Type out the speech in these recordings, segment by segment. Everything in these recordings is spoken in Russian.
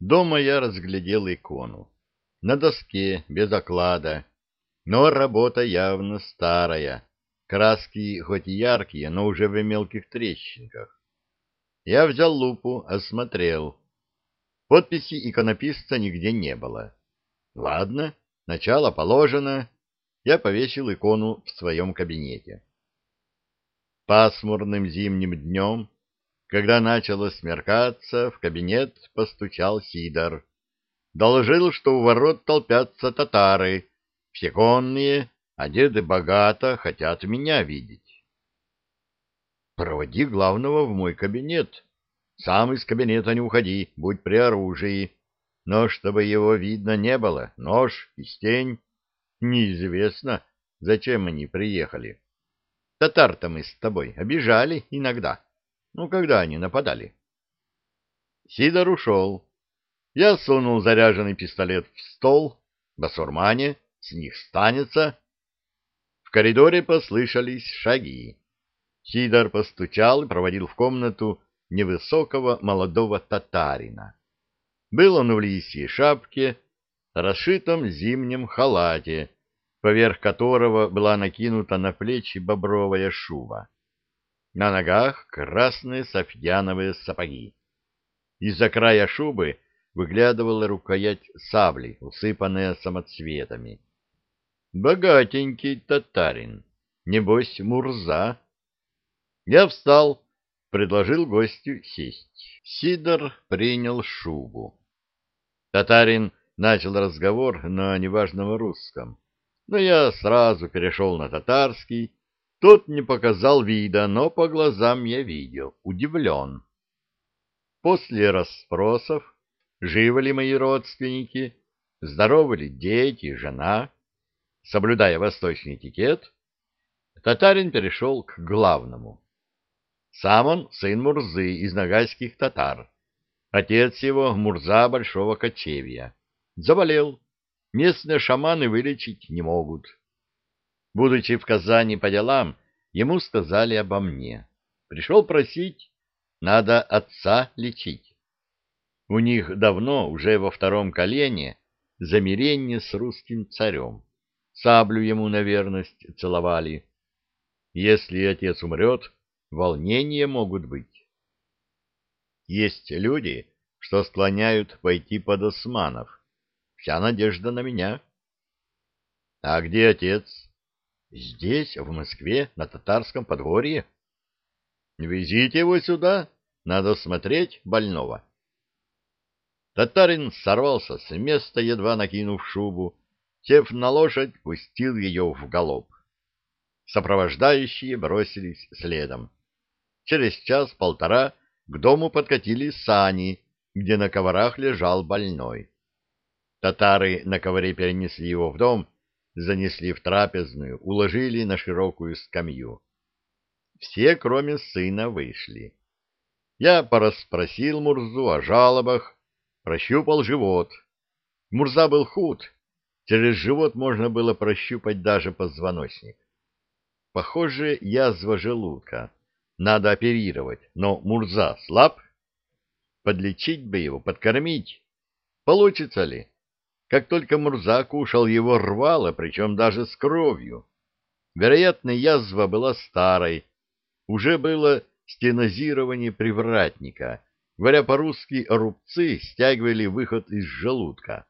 Дома я разглядел икону. На доске, без оклада, но работа явно старая. Краски хоть и яркие, но уже в мелких трещинках. Я взял лупу, осмотрел. Подписи иконописца нигде не было. Ладно, начало положено. Я повесил икону в своем кабинете. Пасмурным зимним днем, когда начало смеркаться, в кабинет постучал Сидор. Доложил, что у ворот толпятся татары, все конные, одеты богато, хотят меня видеть. Проводи главного в мой кабинет. Сам из кабинета не уходи, будь при оружии. Но чтобы его видно не было, нож и стень. Неизвестно, зачем они приехали. Татар-то мы с тобой обижали иногда. Ну, когда они нападали? Сидор ушел. Я сунул заряженный пистолет в стол, басурмане, с них станется. В коридоре послышались шаги. Сидор постучал и проводил в комнату невысокого молодого татарина. Был он в лисьей шапке, расшитом зимнем халате, поверх которого была накинута на плечи бобровая шуба. На ногах красные софьяновые сапоги. Из-за края шубы выглядывала рукоять сабли, усыпанная самоцветами. Богатенький татарин, небось Мурза. Я встал, предложил гостю сесть. Сидор принял шубу. Татарин начал разговор на неважном русском, но я сразу перешел на татарский. Тот не показал вида, но по глазам я видел, удивлен. После расспросов, живы ли мои родственники, здоровы ли дети, жена, соблюдая восточный этикет, татарин перешел к главному. Сам он сын Мурзы из нагайских татар. Отец его Мурза Большого Кочевья. Заболел. Местные шаманы вылечить не могут. Будучи в Казани по делам, ему сказали обо мне. Пришел просить, надо отца лечить. У них давно, уже во втором колене, замирение с русским царем. Саблю ему на верность целовали. Если отец умрет, волнения могут быть. Есть люди, что склоняют пойти под османов. Вся надежда на меня. А где отец? Здесь, в Москве, на татарском подворье. Везите его сюда, надо смотреть больного. Татарин сорвался с места, едва накинув шубу, сев на лошадь, пустил ее в галоп. Сопровождающие бросились следом. Через час-полтора к дому подкатили сани, где на коврах лежал больной. Татары на ковре перенесли его в дом, занесли в трапезную, уложили на широкую скамью. Все, кроме сына, вышли. Я порасспросил Мурзу о жалобах, прощупал живот. Мурза был худ, через живот можно было прощупать даже позвоночник. Похоже, язва желудка. Надо оперировать, но Мурза слаб. Подлечить бы его, подкормить. Получится ли? Как только Мурза кушал, его рвало, причем даже с кровью. Вероятно, язва была старой. Уже было стенозирование привратника. Говоря по-русски, рубцы стягивали выход из желудка.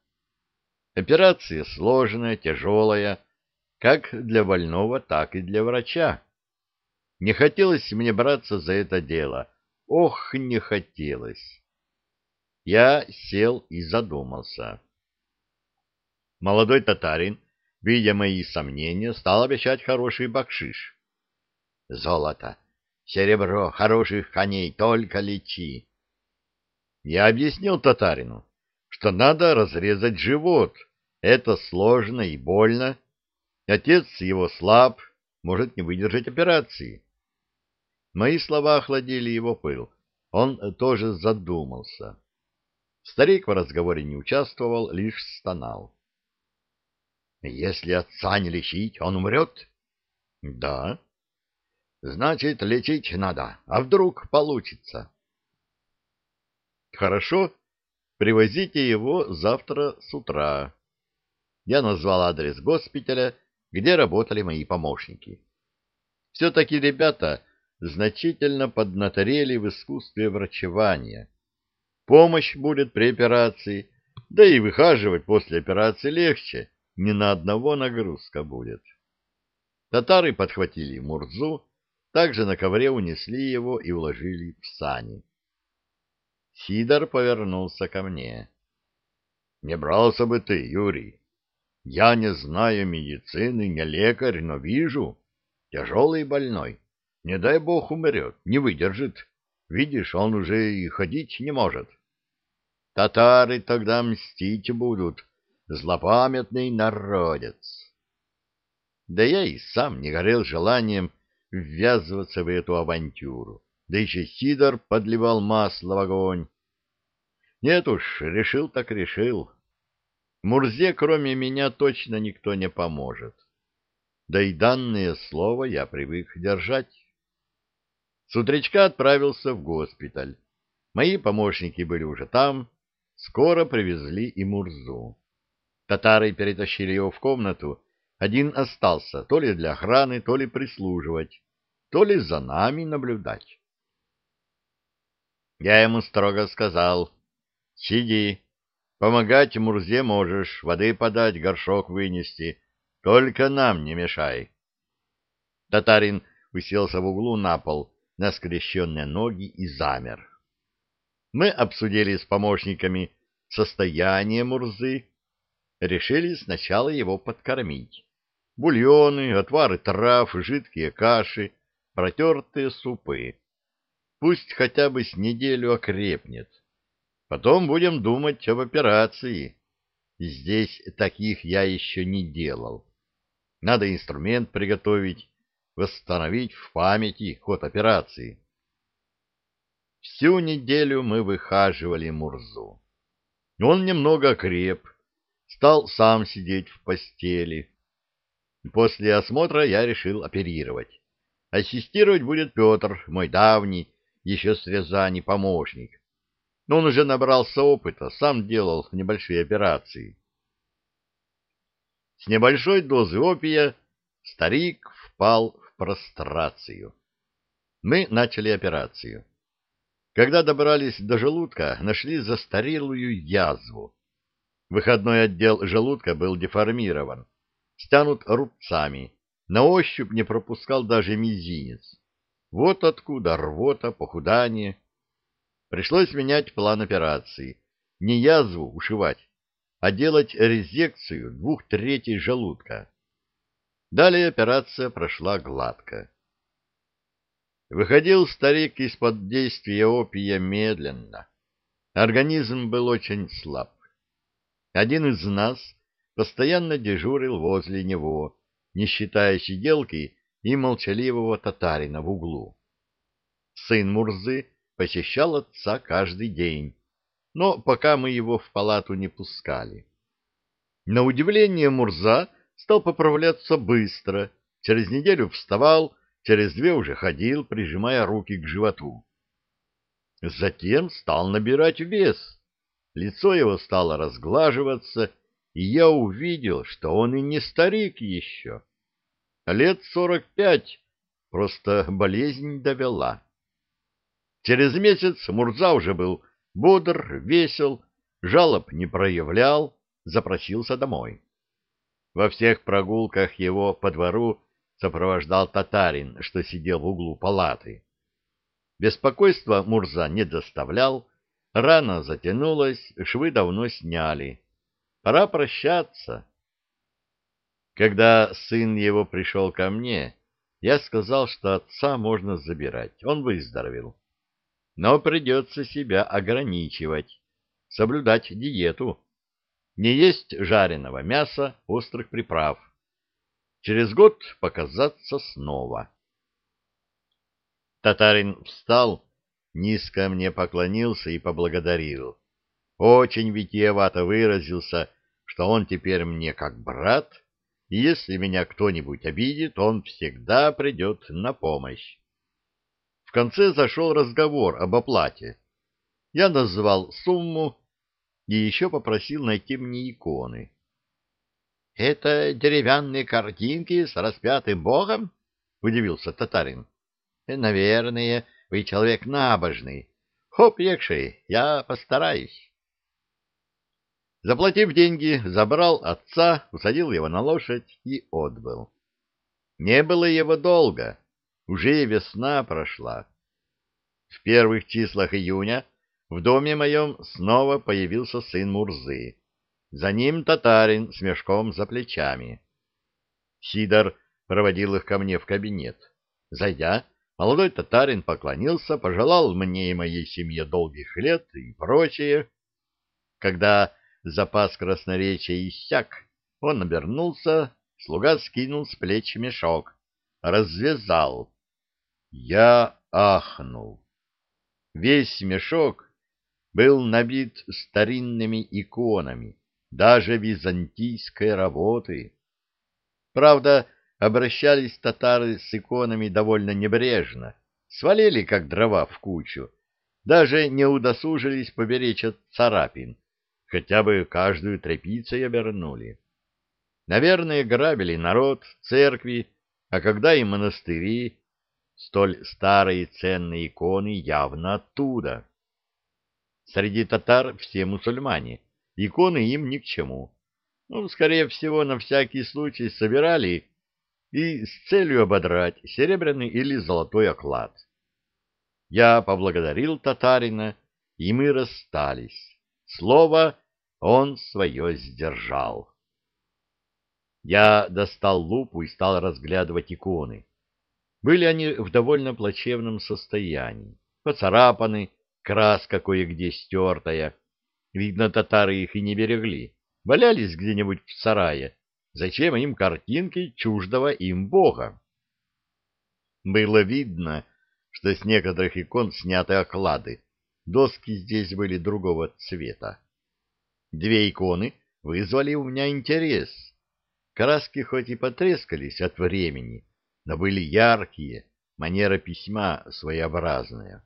Операция сложная, тяжелая, как для больного, так и для врача. Не хотелось мне браться за это дело. Ох, не хотелось. Я сел и задумался. Молодой татарин, видя мои сомнения, стал обещать хороший бакшиш. Золото, серебро, хороших коней, только лечи. Я объяснил татарину, что надо разрезать живот. Это сложно и больно. Отец его слаб, может не выдержать операции. Мои слова охладили его пыл. Он тоже задумался. Старик в разговоре не участвовал, лишь стонал. «Если отца не лечить, он умрет?» «Да». «Значит, лечить надо. А вдруг получится?» «Хорошо. привозите его завтра с утра. Я назвал адрес госпиталя, где работали мои помощники. Все-таки ребята значительно поднаторели в искусстве врачевания. Помощь будет при операции, да и выхаживать после операции легче, ни на одного нагрузка будет. Татары подхватили Мурзу, также на ковре унесли его и уложили в сани. Сидор повернулся ко мне. — Не брался бы ты, Юрий. Я не знаю медицины, не лекарь, но вижу. Тяжелый больной. Не дай бог умрет, не выдержит. Видишь, он уже и ходить не может. Татары тогда мстить будут. Злопамятный народец. Да я и сам не горел желанием ввязываться в эту авантюру. Да еще Сидор подливал масло в огонь. Нет уж, решил так решил. Мурзе, кроме меня, точно никто не поможет. Да и данное слово я привык держать. С утречка отправился в госпиталь. Мои помощники были уже там. Скоро привезли и Мурзу. Татары перетащили его в комнату. Один остался то ли для охраны, то ли прислуживать, то ли за нами наблюдать. Я ему строго сказал, сиди, помогать Мурзе можешь, воды подать, горшок вынести, только нам не мешай. Татарин уселся в углу на пол, на скрещенные ноги и замер. Мы обсудили с помощниками состояние Мурзы, решили сначала его подкормить. Бульоны, отвары трав, жидкие каши, протертые супы. Пусть хотя бы с неделю окрепнет. Потом будем думать об операции. Здесь таких я еще не делал. Надо инструмент приготовить, восстановить в памяти ход операции. Всю неделю мы выхаживали Мурзу. Он немного окреп, стал сам сидеть в постели. После осмотра я решил оперировать. Ассистировать будет Петр, мой давний, еще с Рязани, помощник. Но он уже набрался опыта, сам делал небольшие операции. С небольшой дозы опия старик впал в прострацию. Мы начали операцию. Когда добрались до желудка, нашли застарелую язву. Выходной отдел желудка был деформирован, стянут рубцами, на ощупь не пропускал даже мизинец. Вот откуда рвота, похудание. Пришлось менять план операции. Не язву ушивать, а делать резекцию двух третей желудка. Далее операция прошла гладко. Выходил старик из-под действия опия медленно. Организм был очень слаб. Один из нас постоянно дежурил возле него, не считая сиделки и молчаливого татарина в углу. Сын Мурзы посещал отца каждый день, но пока мы его в палату не пускали. На удивление Мурза стал поправляться быстро, через неделю вставал, через две уже ходил, прижимая руки к животу. Затем стал набирать вес, лицо его стало разглаживаться, и я увидел, что он и не старик еще. Лет сорок пять, просто болезнь довела. Через месяц Мурза уже был бодр, весел, жалоб не проявлял, запросился домой. Во всех прогулках его по двору сопровождал татарин, что сидел в углу палаты. Беспокойства Мурза не доставлял, рана затянулась, швы давно сняли. Пора прощаться. Когда сын его пришел ко мне, я сказал, что отца можно забирать, он выздоровел но придется себя ограничивать, соблюдать диету, не есть жареного мяса, острых приправ. Через год показаться снова. Татарин встал, низко мне поклонился и поблагодарил. Очень витиевато выразился, что он теперь мне как брат, и если меня кто-нибудь обидит, он всегда придет на помощь. В конце зашел разговор об оплате. Я назвал сумму, и еще попросил найти мне иконы. — Это деревянные картинки с распятым богом? — удивился татарин. — Наверное, вы человек набожный. Хоп, якши, я постараюсь. Заплатив деньги, забрал отца, усадил его на лошадь и отбыл. Не было его долго, уже весна прошла. В первых числах июня в доме моем снова появился сын Мурзы. За ним татарин с мешком за плечами. Сидор проводил их ко мне в кабинет. Зайдя, молодой татарин поклонился, пожелал мне и моей семье долгих лет и прочее. Когда запас красноречия иссяк, он обернулся, слуга скинул с плеч мешок, развязал. Я ахнул. Весь мешок был набит старинными иконами, даже византийской работы. Правда, обращались татары с иконами довольно небрежно, свалили как дрова в кучу, даже не удосужились поберечь от царапин, хотя бы каждую тряпицей обернули. Наверное, грабили народ, церкви, а когда и монастыри, столь старые ценные иконы явно оттуда. Среди татар все мусульмане, иконы им ни к чему. Ну, скорее всего, на всякий случай собирали и с целью ободрать серебряный или золотой оклад. Я поблагодарил татарина, и мы расстались. Слово он свое сдержал. Я достал лупу и стал разглядывать иконы. Были они в довольно плачевном состоянии. Поцарапаны, краска кое-где стертая. Видно, татары их и не берегли. Валялись где-нибудь в сарае. Зачем им картинки чуждого им бога? Было видно, что с некоторых икон сняты оклады. Доски здесь были другого цвета. Две иконы вызвали у меня интерес. Краски хоть и потрескались от времени, но были яркие, манера письма своеобразная.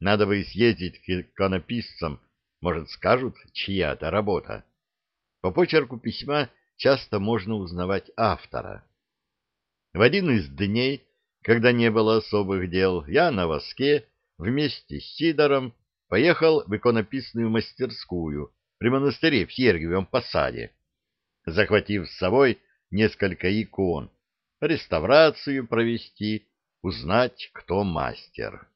Надо бы съездить к иконописцам, может, скажут, чья это работа. По почерку письма часто можно узнавать автора. В один из дней, когда не было особых дел, я на воске вместе с Сидором поехал в иконописную мастерскую при монастыре в Сергиевом посаде, захватив с собой несколько икон, реставрацию провести, узнать, кто мастер.